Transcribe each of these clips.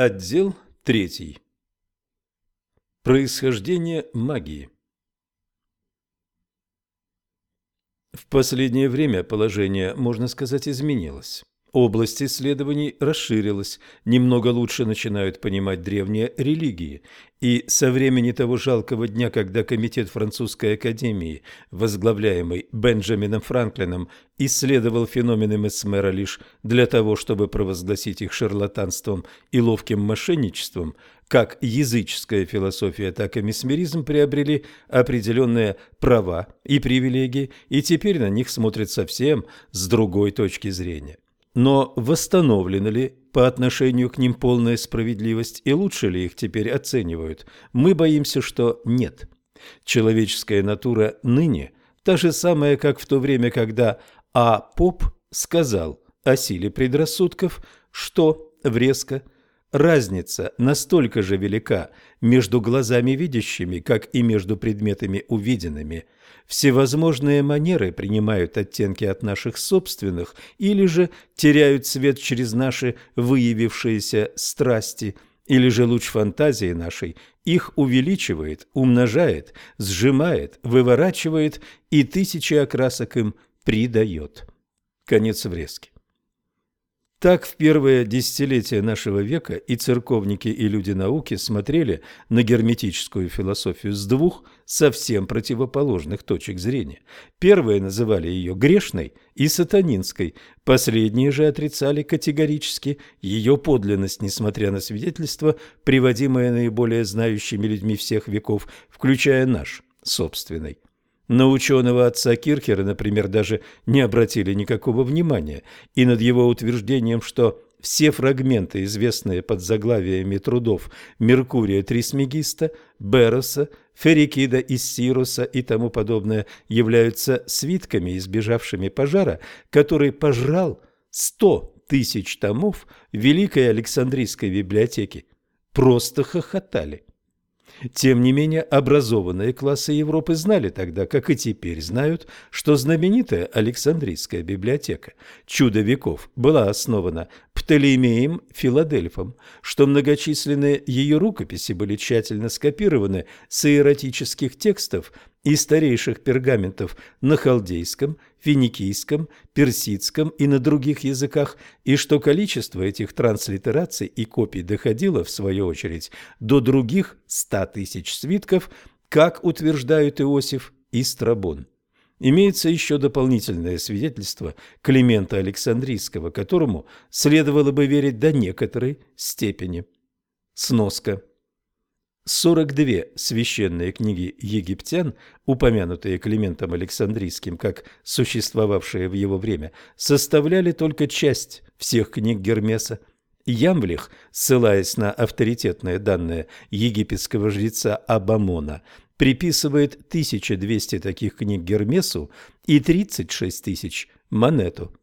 Отдел третий. Происхождение магии. В последнее время положение, можно сказать, изменилось. Область исследований расширилась, немного лучше начинают понимать древние религии, и со времени того жалкого дня, когда Комитет французской академии, возглавляемый Бенджамином Франклином, исследовал феномены Месмера лишь для того, чтобы провозгласить их шарлатанством и ловким мошенничеством, как языческая философия, так и месмеризм приобрели определенные права и привилегии, и теперь на них смотрят совсем с другой точки зрения. Но восстановлена ли по отношению к ним полная справедливость и лучше ли их теперь оценивают? Мы боимся, что нет. Человеческая натура ныне та же самая, как в то время, когда А. Поп сказал о силе предрассудков, что врезко – Разница настолько же велика между глазами видящими, как и между предметами увиденными. Всевозможные манеры принимают оттенки от наших собственных или же теряют цвет через наши выявившиеся страсти, или же луч фантазии нашей их увеличивает, умножает, сжимает, выворачивает и тысячи окрасок им придает. Конец врезки. Так в первое десятилетие нашего века и церковники, и люди науки смотрели на герметическую философию с двух совсем противоположных точек зрения. Первые называли ее грешной и сатанинской, последние же отрицали категорически ее подлинность, несмотря на свидетельства, приводимые наиболее знающими людьми всех веков, включая наш собственный. На ученого отца Кирхера, например, даже не обратили никакого внимания, и над его утверждением, что все фрагменты, известные под заглавиями трудов Меркурия Трисмегиста, Бероса, Ферикида из Сируса и тому подобное, являются свитками, избежавшими пожара, который пожрал сто тысяч томов Великой Александрийской библиотеки. Просто хохотали. Тем не менее, образованные классы Европы знали тогда, как и теперь знают, что знаменитая Александрийская библиотека «Чудо веков» была основана Птолемеем Филадельфом, что многочисленные ее рукописи были тщательно скопированы с иеротических текстов и старейших пергаментов на халдейском, финикийском, персидском и на других языках, и что количество этих транслитераций и копий доходило, в свою очередь, до других ста тысяч свитков, как утверждают Иосиф и Страбон. Имеется еще дополнительное свидетельство Климента Александрийского, которому следовало бы верить до некоторой степени. Сноска. 42 священные книги египтян, упомянутые Климентом Александрийским как существовавшие в его время, составляли только часть всех книг Гермеса. Ямблих, ссылаясь на авторитетные данные египетского жреца Абамона, приписывает 1200 таких книг Гермесу и 36 тысяч Монету.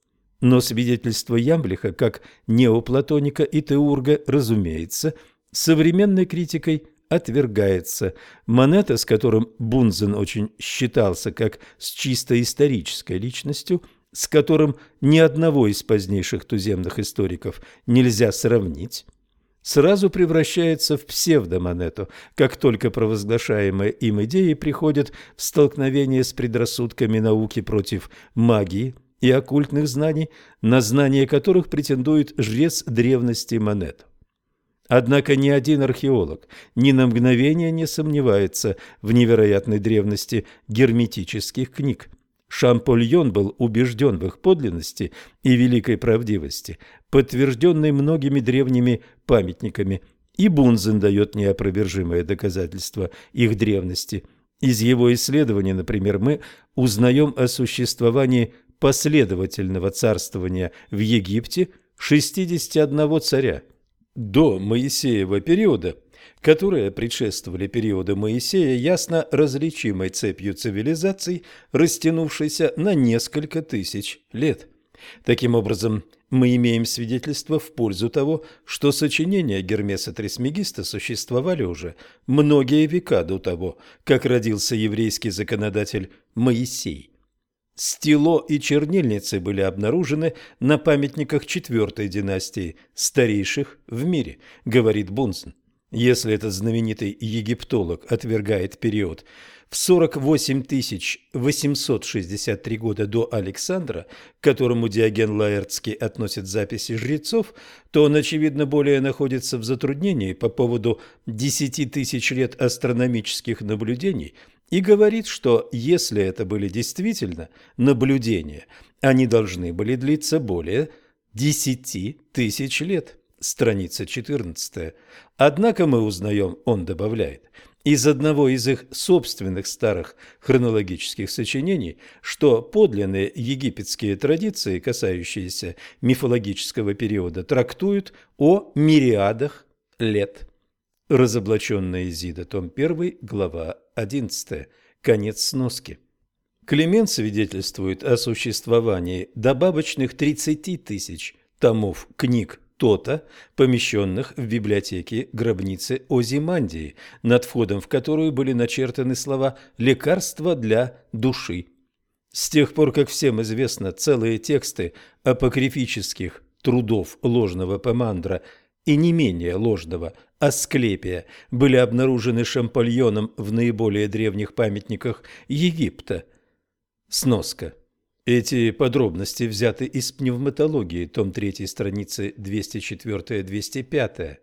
Но свидетельство Ямблиха как неоплатоника и теурга, разумеется, современной критикой – отвергается. Монета, с которым Бунзен очень считался как с чисто исторической личностью, с которым ни одного из позднейших туземных историков нельзя сравнить, сразу превращается в псевдомонету, как только провозглашаемые им идеи приходят в столкновение с предрассудками науки против магии и оккультных знаний, на знание которых претендует жрец древности монету. Однако ни один археолог ни на мгновение не сомневается в невероятной древности герметических книг. Шампольон был убежден в их подлинности и великой правдивости, подтвержденной многими древними памятниками, и Бунзен дает неопровержимое доказательство их древности. Из его исследований, например, мы узнаем о существовании последовательного царствования в Египте 61 царя – до Моисеева периода, которые предшествовали периоду Моисея, ясно различимой цепью цивилизаций, растянувшейся на несколько тысяч лет. Таким образом, мы имеем свидетельство в пользу того, что сочинения Гермеса Трисмегиста существовали уже многие века до того, как родился еврейский законодатель Моисей. Стело и чернильницы были обнаружены на памятниках четвертой династии, старейших в мире, говорит Бунзен. Если этот знаменитый египтолог отвергает период в 48 863 года до Александра, к которому Диоген Лаэртский относит записи жрецов, то он, очевидно, более находится в затруднении по поводу 10 тысяч лет астрономических наблюдений – и говорит, что если это были действительно наблюдения, они должны были длиться более 10 тысяч лет. Страница 14. Однако мы узнаем, он добавляет, из одного из их собственных старых хронологических сочинений, что подлинные египетские традиции, касающиеся мифологического периода, трактуют о мириадах лет. Разоблаченная Изида, том 1, глава 11. Конец сноски. Климент свидетельствует о существовании добавочных 30 тысяч томов книг Тота, помещенных в библиотеке гробницы Озимандии, над входом в которую были начертаны слова «лекарство для души». С тех пор, как всем известно, целые тексты апокрифических трудов ложного Помандра и не менее ложного Асклепия были обнаружены Шампальоном в наиболее древних памятниках Египта. Сноска. Эти подробности взяты из пневматологии, том 3, страницы 204-205.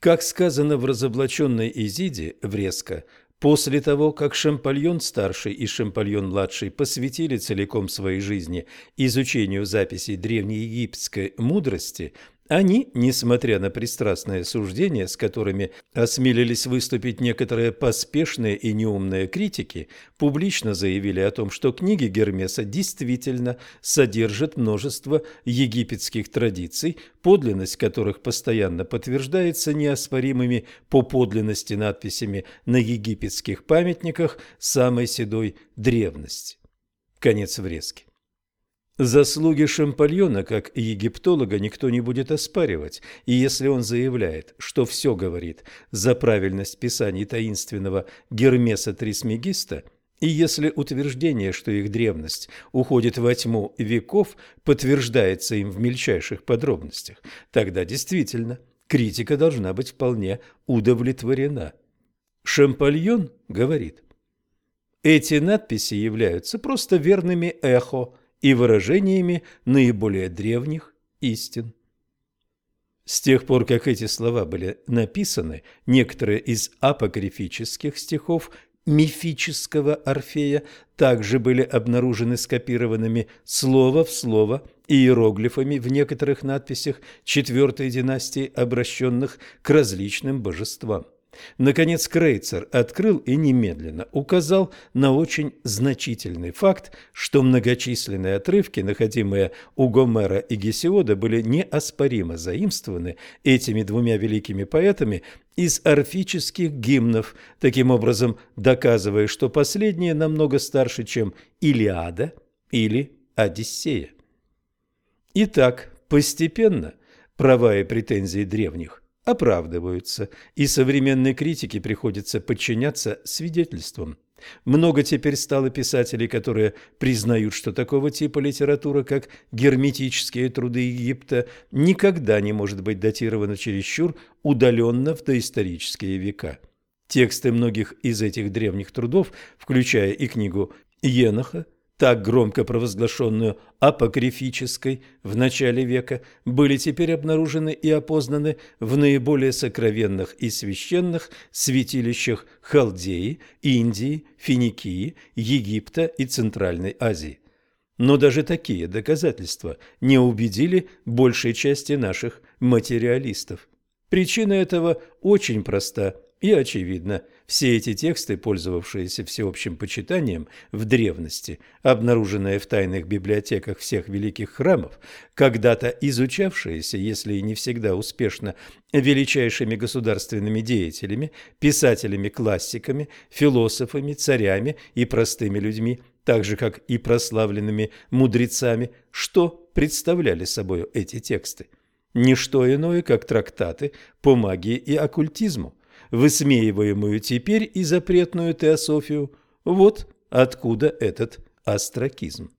Как сказано в разоблаченной Изиде, врезко, После того, как Шампальон-старший и Шампальон-младший посвятили целиком своей жизни изучению записей древнеегипетской мудрости, они, несмотря на пристрастное суждение, с которыми осмелились выступить некоторые поспешные и неумные критики, публично заявили о том, что книги Гермеса действительно содержат множество египетских традиций, подлинность которых постоянно подтверждается неоспоримыми по подлинности надписями на египетских памятниках самой седой древности. Конец врезки. Заслуги Шампальона как египтолога никто не будет оспаривать, и если он заявляет, что все говорит за правильность писаний таинственного Гермеса Трисмегиста, и если утверждение, что их древность уходит во тьму веков, подтверждается им в мельчайших подробностях, тогда действительно критика должна быть вполне удовлетворена. Шампальон говорит, эти надписи являются просто верными эхо – и выражениями наиболее древних истин. С тех пор, как эти слова были написаны, некоторые из апокрифических стихов мифического Орфея также были обнаружены скопированными слово в слово иероглифами в некоторых надписях четвертой династии, обращенных к различным божествам. Наконец Крейцер открыл и немедленно указал на очень значительный факт, что многочисленные отрывки, находимые у Гомера и Гесиода, были неоспоримо заимствованы этими двумя великими поэтами из орфических гимнов, таким образом доказывая, что последние намного старше, чем Илиада или Одиссея. Итак, постепенно права и претензии древних оправдываются, и современной критике приходится подчиняться свидетельствам. Много теперь стало писателей, которые признают, что такого типа литература, как герметические труды Египта, никогда не может быть датирована чересчур удаленно в доисторические века. Тексты многих из этих древних трудов, включая и книгу Еноха, так громко провозглашенную апокрифической в начале века, были теперь обнаружены и опознаны в наиболее сокровенных и священных святилищах Халдеи, Индии, Финикии, Египта и Центральной Азии. Но даже такие доказательства не убедили большей части наших материалистов. Причина этого очень проста и очевидна – все эти тексты, пользовавшиеся всеобщим почитанием в древности, обнаруженные в тайных библиотеках всех великих храмов, когда-то изучавшиеся, если и не всегда успешно, величайшими государственными деятелями, писателями-классиками, философами, царями и простыми людьми, так же, как и прославленными мудрецами, что представляли собой эти тексты? Ничто иное, как трактаты по магии и оккультизму высмеиваемую теперь и запретную теософию. Вот откуда этот астракизм.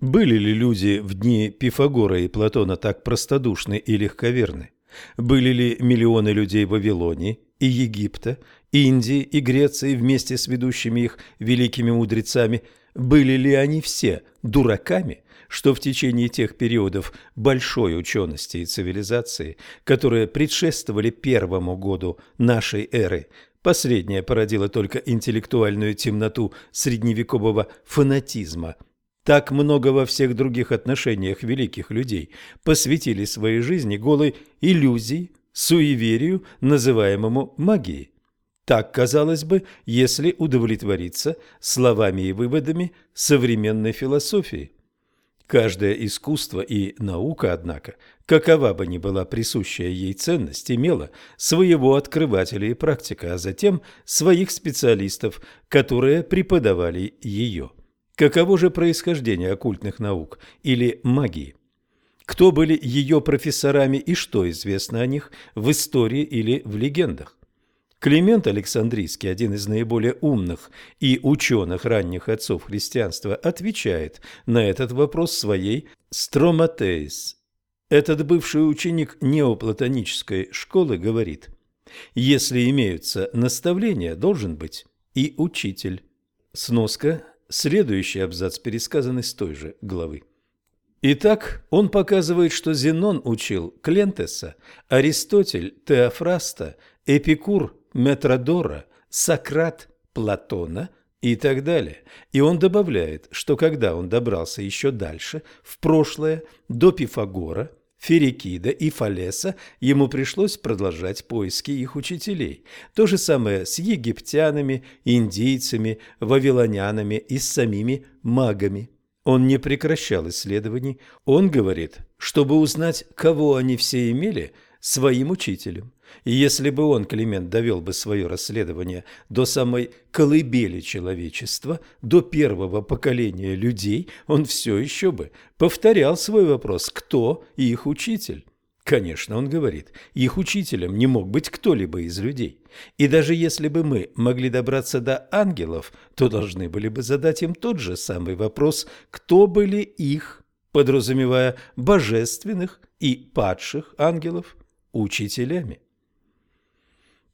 Были ли люди в дни Пифагора и Платона так простодушны и легковерны? Были ли миллионы людей Вавилонии и Египта, Индии и Греции вместе с ведущими их великими мудрецами? Были ли они все дураками, что в течение тех периодов большой учености и цивилизации, которые предшествовали первому году нашей эры, последняя породила только интеллектуальную темноту средневекового фанатизма, так много во всех других отношениях великих людей посвятили своей жизни голой иллюзии, суеверию, называемому магией. Так, казалось бы, если удовлетвориться словами и выводами современной философии. Каждое искусство и наука, однако, какова бы ни была присущая ей ценность, имела своего открывателя и практика, а затем своих специалистов, которые преподавали ее. Каково же происхождение оккультных наук или магии? Кто были ее профессорами и что известно о них в истории или в легендах? Климент Александрийский, один из наиболее умных и ученых ранних отцов христианства, отвечает на этот вопрос своей «Строматеис». Этот бывший ученик неоплатонической школы говорит, «Если имеются наставления, должен быть и учитель». Сноска. Следующий абзац пересказан из той же главы. Итак, он показывает, что Зенон учил Клентеса, Аристотель – Теофраста, Эпикур Метродора, Сократ, Платона и так далее. И он добавляет, что когда он добрался еще дальше, в прошлое, до Пифагора, Ферикида и Фалеса, ему пришлось продолжать поиски их учителей. То же самое с египтянами, индийцами, вавилонянами и с самими магами. Он не прекращал исследований. Он говорит, чтобы узнать, кого они все имели, своим учителем. И если бы он, Климент, довел бы свое расследование до самой колыбели человечества, до первого поколения людей, он все еще бы повторял свой вопрос «Кто их учитель?». Конечно, он говорит, их учителем не мог быть кто-либо из людей. И даже если бы мы могли добраться до ангелов, то должны были бы задать им тот же самый вопрос, кто были их, подразумевая божественных и падших ангелов, учителями.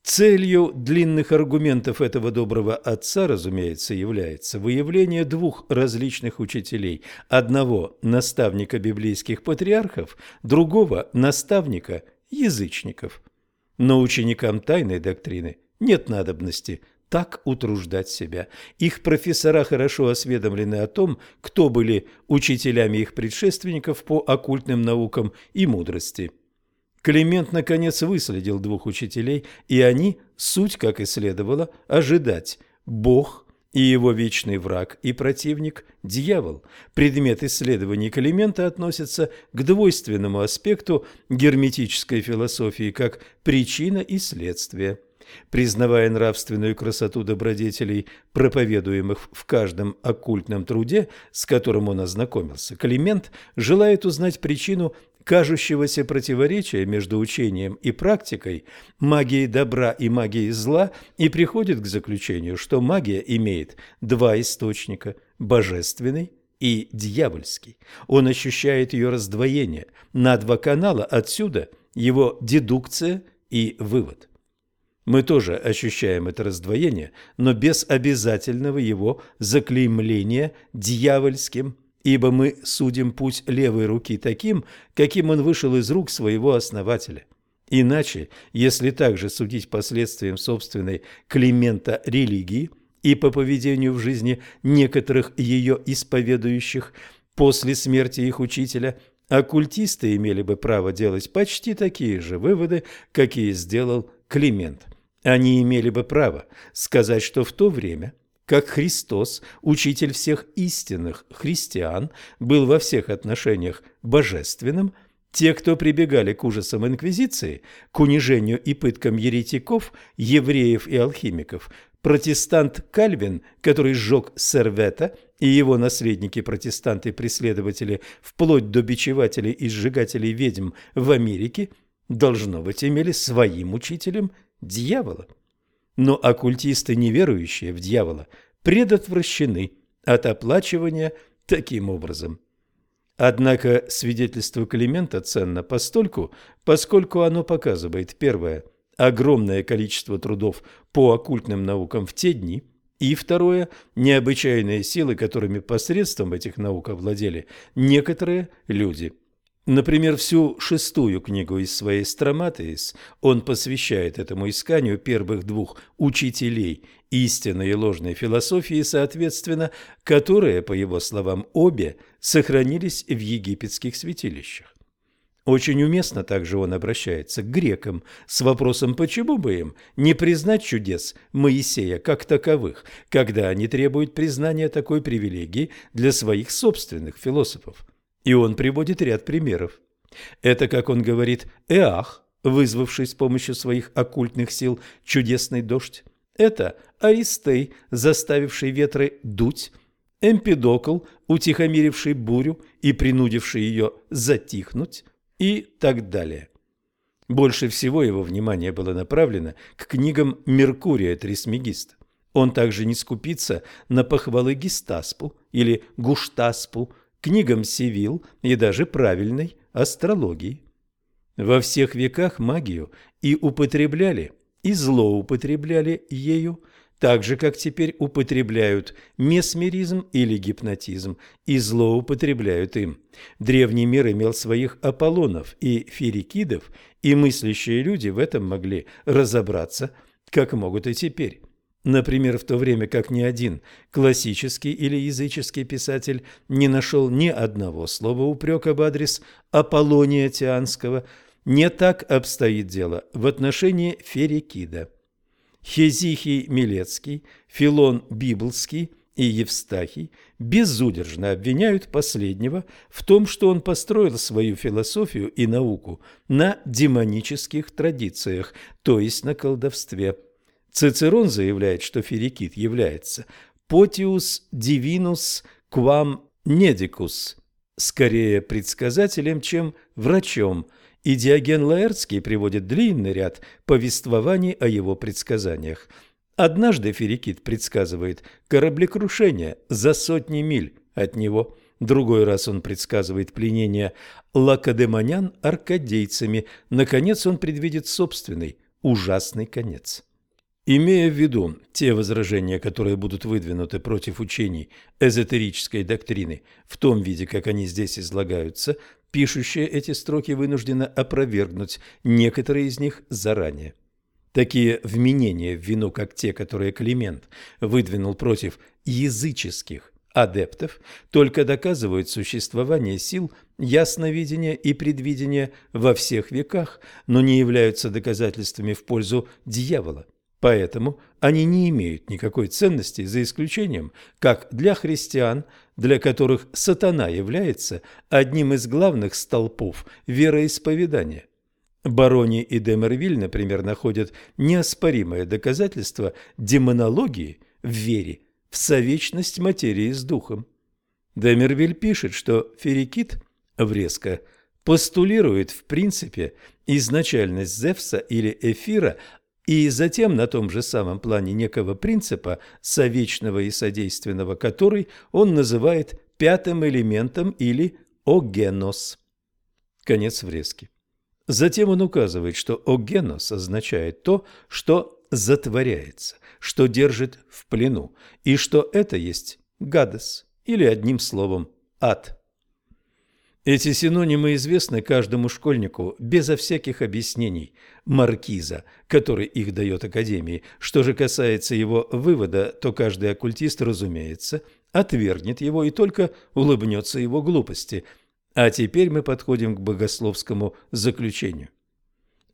Целью длинных аргументов этого доброго отца, разумеется, является выявление двух различных учителей. Одного – наставника библейских патриархов, другого – наставника язычников. Но ученикам тайной доктрины нет надобности так утруждать себя. Их профессора хорошо осведомлены о том, кто были учителями их предшественников по оккультным наукам и мудрости. Климент, наконец, выследил двух учителей, и они, суть, как и следовало, ожидать, Бог и его вечный враг и противник – дьявол. Предмет исследований Климента относится к двойственному аспекту герметической философии как причина и следствие. Признавая нравственную красоту добродетелей, проповедуемых в каждом оккультном труде, с которым он ознакомился, Климент желает узнать причину кажущегося противоречия между учением и практикой, магией добра и магией зла, и приходит к заключению, что магия имеет два источника – божественный и дьявольский. Он ощущает ее раздвоение на два канала, отсюда его дедукция и вывод. Мы тоже ощущаем это раздвоение, но без обязательного его заклеймления дьявольским ибо мы судим путь левой руки таким, каким он вышел из рук своего основателя. Иначе, если также судить последствиям собственной Климента религии и по поведению в жизни некоторых ее исповедующих после смерти их учителя, оккультисты имели бы право делать почти такие же выводы, какие сделал Климент. Они имели бы право сказать, что в то время – как Христос, учитель всех истинных христиан, был во всех отношениях божественным, те, кто прибегали к ужасам инквизиции, к унижению и пыткам еретиков, евреев и алхимиков, протестант Кальвин, который сжег Сервета, и его наследники-протестанты-преследователи, вплоть до бичевателей и сжигателей ведьм в Америке, должно быть, имели своим учителем дьявола. Но оккультисты, неверующие в дьявола, предотвращены от оплачивания таким образом. Однако свидетельство Климента ценно постольку, поскольку оно показывает, первое, огромное количество трудов по оккультным наукам в те дни, и второе, необычайные силы, которыми посредством этих наук овладели некоторые люди – Например, всю шестую книгу из своей «Строматеис» он посвящает этому исканию первых двух учителей истинной и ложной философии, соответственно, которые, по его словам, обе сохранились в египетских святилищах. Очень уместно также он обращается к грекам с вопросом, почему бы им не признать чудес Моисея как таковых, когда они требуют признания такой привилегии для своих собственных философов. И он приводит ряд примеров. Это, как он говорит, Эах, вызвавший с помощью своих оккультных сил чудесный дождь. Это Аристей, заставивший ветры дуть. Эмпидокл, утихомиривший бурю и принудивший ее затихнуть. И так далее. Больше всего его внимание было направлено к книгам Меркурия Трисмегиста. Он также не скупится на похвалы Гестаспу или Гуштаспу, книгам Сивил и даже правильной астрологии. Во всех веках магию и употребляли, и злоупотребляли ею, так же, как теперь употребляют месмеризм или гипнотизм и злоупотребляют им. Древний мир имел своих Аполлонов и Ферикидов, и мыслящие люди в этом могли разобраться, как могут и теперь. Например, в то время как ни один классический или языческий писатель не нашел ни одного слова упрека в адрес Аполлония Тианского, не так обстоит дело в отношении Ферикида. Хезихий Милецкий, Филон Библский и Евстахий безудержно обвиняют последнего в том, что он построил свою философию и науку на демонических традициях, то есть на колдовстве – Цицерон заявляет, что Ферикит является «potius divinus quam nedicus» – скорее предсказателем, чем врачом, и Диоген Лаэртский приводит длинный ряд повествований о его предсказаниях. Однажды Ферикит предсказывает кораблекрушение за сотни миль от него – Другой раз он предсказывает пленение лакодемонян аркадейцами. Наконец он предвидит собственный ужасный конец. Имея в виду те возражения, которые будут выдвинуты против учений эзотерической доктрины в том виде, как они здесь излагаются, пишущие эти строки вынуждены опровергнуть некоторые из них заранее. Такие вменения в вину, как те, которые Климент выдвинул против языческих адептов, только доказывают существование сил ясновидения и предвидения во всех веках, но не являются доказательствами в пользу дьявола. Поэтому они не имеют никакой ценности, за исключением, как для христиан, для которых сатана является одним из главных столпов вероисповедания. Барони и Демервиль, например, находят неоспоримое доказательство демонологии в вере в совечность материи с духом. Демервиль пишет, что Ферикит врезко постулирует в принципе изначальность Зевса или Эфира и затем на том же самом плане некого принципа совечного и содейственного, который он называет пятым элементом или «огенос». Конец врезки. Затем он указывает, что «огенос» означает то, что затворяется, что держит в плену, и что это есть «гадос» или одним словом «ад». Эти синонимы известны каждому школьнику безо всяких объяснений маркиза, который их дает Академии. Что же касается его вывода, то каждый оккультист, разумеется, отвергнет его и только улыбнется его глупости. А теперь мы подходим к богословскому заключению.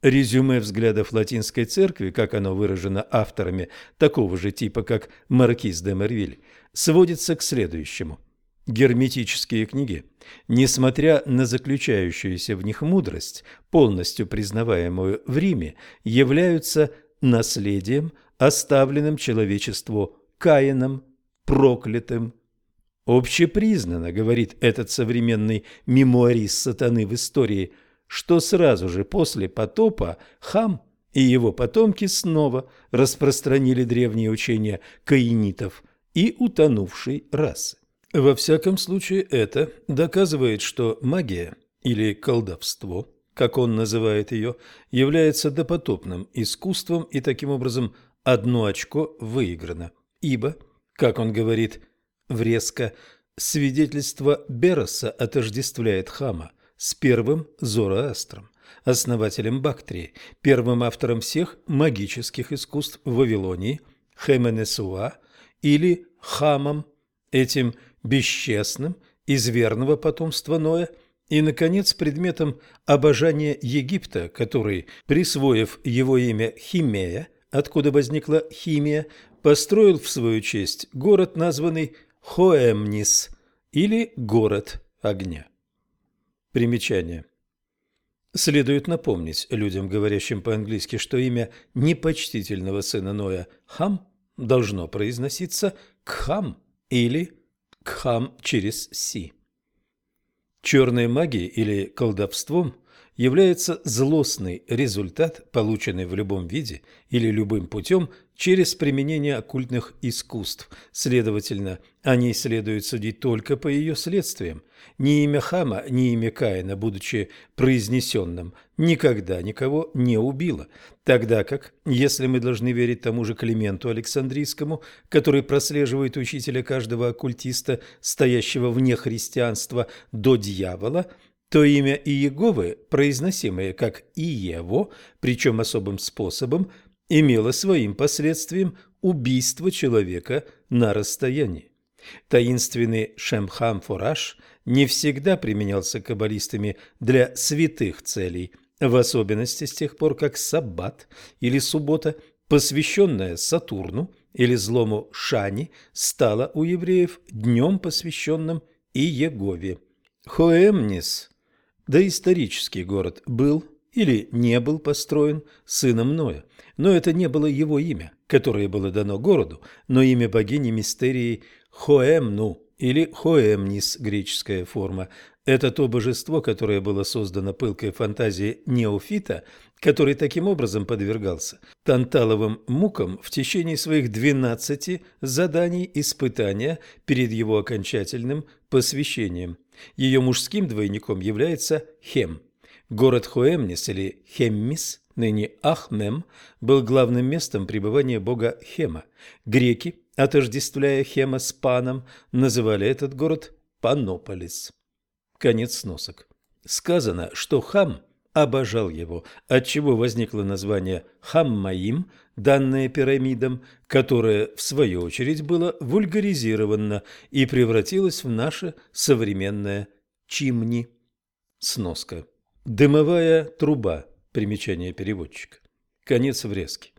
Резюме взглядов латинской церкви, как оно выражено авторами такого же типа, как Маркиз де Мервиль, сводится к следующему – Герметические книги, несмотря на заключающуюся в них мудрость, полностью признаваемую в Риме, являются наследием, оставленным человечеству Каином, проклятым. Общепризнано, говорит этот современный мемуарист сатаны в истории, что сразу же после потопа Хам и его потомки снова распространили древние учения каинитов и утонувшей расы. Во всяком случае, это доказывает, что магия или колдовство, как он называет ее, является допотопным искусством и таким образом одно очко выиграно, ибо, как он говорит врезко, свидетельство Бероса отождествляет Хама с первым Зороастром, основателем Бактрии, первым автором всех магических искусств в Вавилонии, Хеменесуа или Хамом, этим бесчестным из верного потомства Ноя, и, наконец, предметом обожания Египта, который, присвоив его имя Химея, откуда возникла химия, построил в свою честь город, названный Хоэмнис, или город огня. Примечание. Следует напомнить людям, говорящим по-английски, что имя непочтительного сына Ноя Хам должно произноситься Кхам или Кхам через Си. Черной магией или колдовством является злостный результат, полученный в любом виде или любым путем через применение оккультных искусств. Следовательно, они следует судить только по ее следствиям. Ни имя Хама, ни имя Каина, будучи произнесенным, никогда никого не убило. Тогда как, если мы должны верить тому же Клименту Александрийскому, который прослеживает учителя каждого оккультиста, стоящего вне христианства, до дьявола – то имя Иеговы, произносимое как Иево, причем особым способом, имело своим последствием убийство человека на расстоянии. Таинственный Шемхам-Фураж не всегда применялся каббалистами для святых целей, в особенности с тех пор, как Саббат или суббота, посвященная Сатурну или злому Шани, стала у евреев днем, посвященным Иегове. Хоэмнис Доисторический город был или не был построен сыном Ноя, но это не было его имя, которое было дано городу, но имя богини мистерии Хоэмну или Хоэмнис, греческая форма. Это то божество, которое было создано пылкой фантазией неофита, который таким образом подвергался танталовым мукам в течение своих двенадцати заданий испытания перед его окончательным посвящением. Ее мужским двойником является Хем. Город Хоэмнис или Хеммис, ныне Ахмем, был главным местом пребывания бога Хема. Греки, отождествляя Хема с Паном, называли этот город Панополис. Конец сносок. Сказано, что Хам обожал его, отчего возникло название Хаммаим, данное пирамидам, которое, в свою очередь, было вульгаризировано и превратилось в наше современное чимни. Сноска. Дымовая труба. Примечание переводчика. Конец врезки.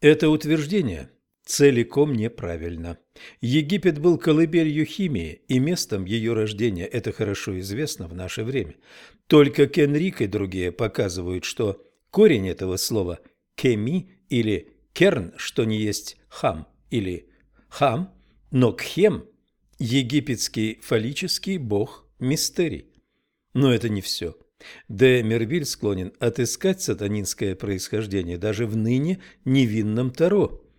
Это утверждение целиком неправильно. Египет был колыбелью химии и местом ее рождения, это хорошо известно в наше время. Только Кенрик и другие показывают, что корень этого слова «кеми» или «керн», что не есть «хам» или «хам», но «кхем» – египетский фаллический бог мистерий. Но это не все. Де Мервиль склонен отыскать сатанинское происхождение даже в ныне невинном Таро –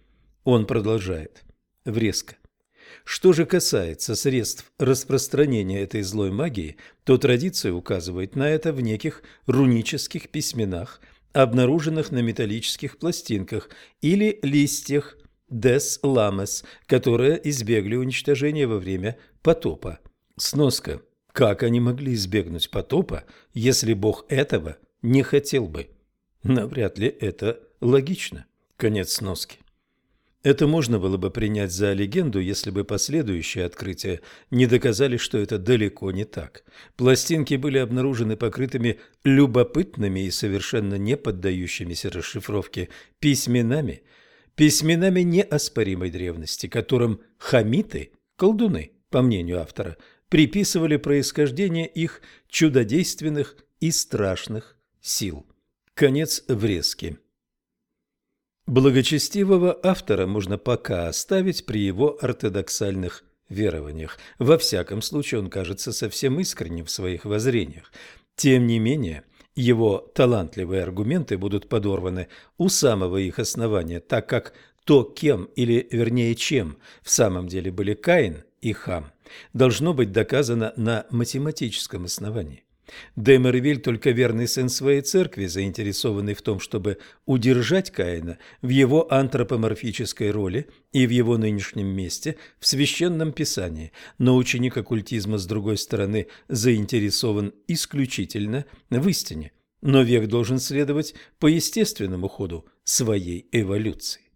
он продолжает. Врезко. Что же касается средств распространения этой злой магии, то традиция указывает на это в неких рунических письменах, обнаруженных на металлических пластинках или листьях Дес Ламес, которые избегли уничтожения во время потопа. Сноска. Как они могли избегнуть потопа, если Бог этого не хотел бы? Навряд ли это логично. Конец сноски. Это можно было бы принять за легенду, если бы последующие открытия не доказали, что это далеко не так. Пластинки были обнаружены покрытыми любопытными и совершенно не поддающимися расшифровке письменами, письменами неоспоримой древности, которым хамиты, колдуны, по мнению автора, приписывали происхождение их чудодейственных и страшных сил. Конец врезки. Благочестивого автора можно пока оставить при его ортодоксальных верованиях. Во всяком случае, он кажется совсем искренним в своих воззрениях. Тем не менее, его талантливые аргументы будут подорваны у самого их основания, так как то, кем или, вернее, чем в самом деле были Каин и Хам должно быть доказано на математическом основании. Демервиль только верный сын своей церкви, заинтересованный в том, чтобы удержать Каина в его антропоморфической роли и в его нынешнем месте в священном писании, но ученик оккультизма, с другой стороны, заинтересован исключительно в истине, но век должен следовать по естественному ходу своей эволюции.